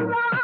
Thank